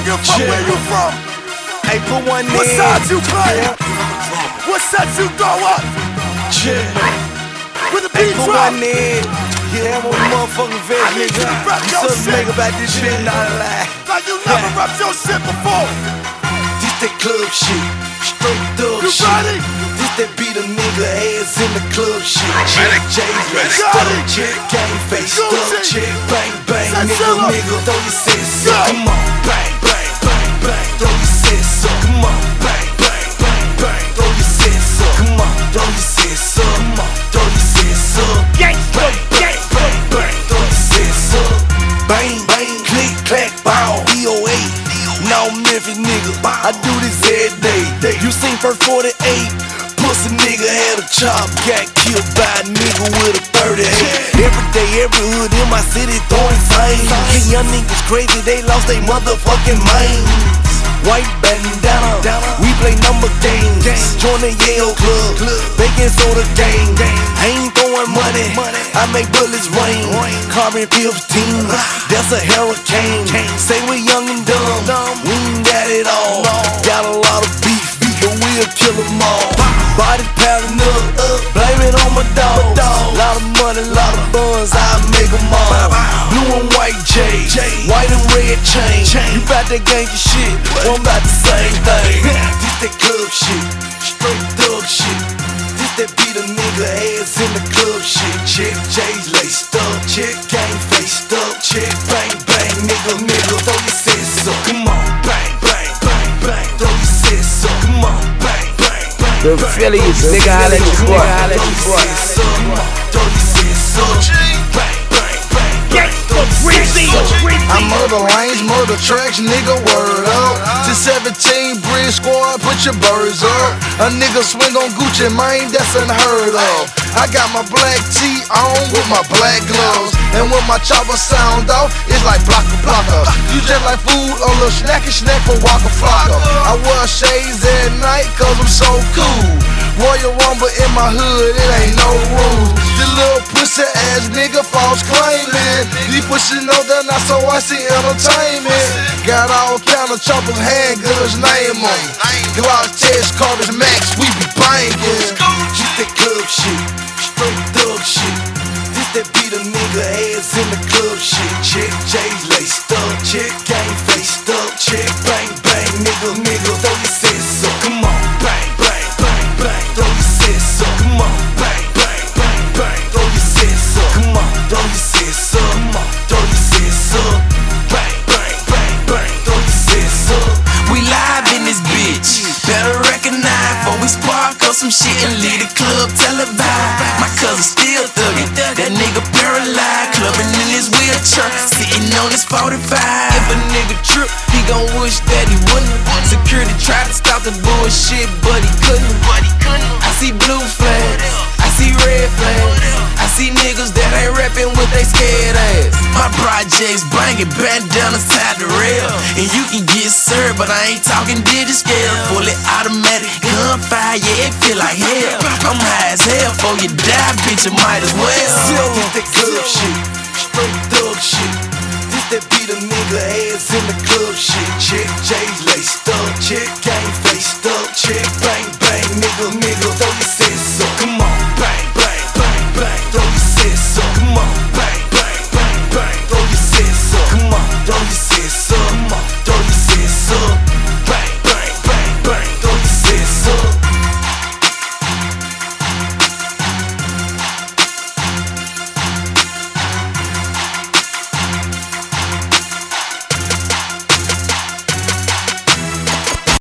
don't give a fuck where you from. Hey, put one What in. side you play? What side you throw up? Yeah. When the beat put drop. one in. Yeah, I'm on the motherfucking vet, nigga. you to rap You your something shit. make about this shit, not a lie. Like you never rapped your shit before. This that club shit, straight thug You shit. ready? This that beat a nigga ass in the club shit. Chick, J's up, chick, gang faced Gucci. up, chick, bang bang, nigga, nigga, throw your Go. up. Come on, bang nigga, I do this every day. You seen first 48? Pussy nigga had a chop, got killed by a nigga with a 38. Every day, every hood in my city throwing flames. These young niggas crazy, they lost their motherfucking minds. White bandana, we play number games. Join the Yale club, baking soda gang. I ain't money, I make bullets rain. Carbon 15, that's a hurricane. Say we young and dumb, we ain't got it all. Got a lot of beef, but we'll kill them all. Body pounding up, blame it on my dog. Lot of money, lot of buns, I make them all. Blue and white J, white and red chain. You bout that gangsta shit, well, I'm about the same thing. This that club shit, straight thug shit. This that beat a nigga ass in the club shit. Chick J's laced up, chick gang faced up, chick bang bang, nigga, nigga, throw your sis up. Come on, bang bang bang bang, throw your sis up. Come on, bang bang bang. The bang. affiliates, Throw your nigga, sis your up. boy. Sis up. Come on, throw your sis up. Murder lanes, murder tracks, nigga, word up. To 17 Brick Squad, put your birds up. A nigga swing on Gucci, man, that's unheard of. I got my black tee on with my black gloves. And when my chopper sound off, it's like blocker blocker. You just like food, a little snacky snack for Waka Flocka. I wear shades at night, cause I'm so cool. Royal Rumble in my hood, it ain't no rules. The little pussy ass nigga false claiming. He pushing on the not so I see entertainment. Got all kind of choppers, handguns, name on. Glock test, Carter's Max, we be banging. This that club shit, straight thug shit. This that beat a nigga ass in the club shit. Chick J's laced up, chick gang faced up, chick bang bang, nigga, nigga, throw your sis up. Come on, up some shit and leave the club tell televised. My cousin still thuggin', that nigga paralyzed, clubbing in his wheelchair, sitting on his 45. If a nigga trip, he gon' wish that he wouldn't. Security tried to stop the bullshit, but he couldn't. I see blue flags, I see red flags, I see niggas that ain't reppin' with they scared ass. My projects bangin', bandana side the rail, and you can get served, but I ain't talking digit scale. Fully automatic gunfire, yeah, it feel like hell. I'm high as hell, for you die, bitch, you might as well. With that good shit, straight thug shit. This that beat a nigga ass in the club shit.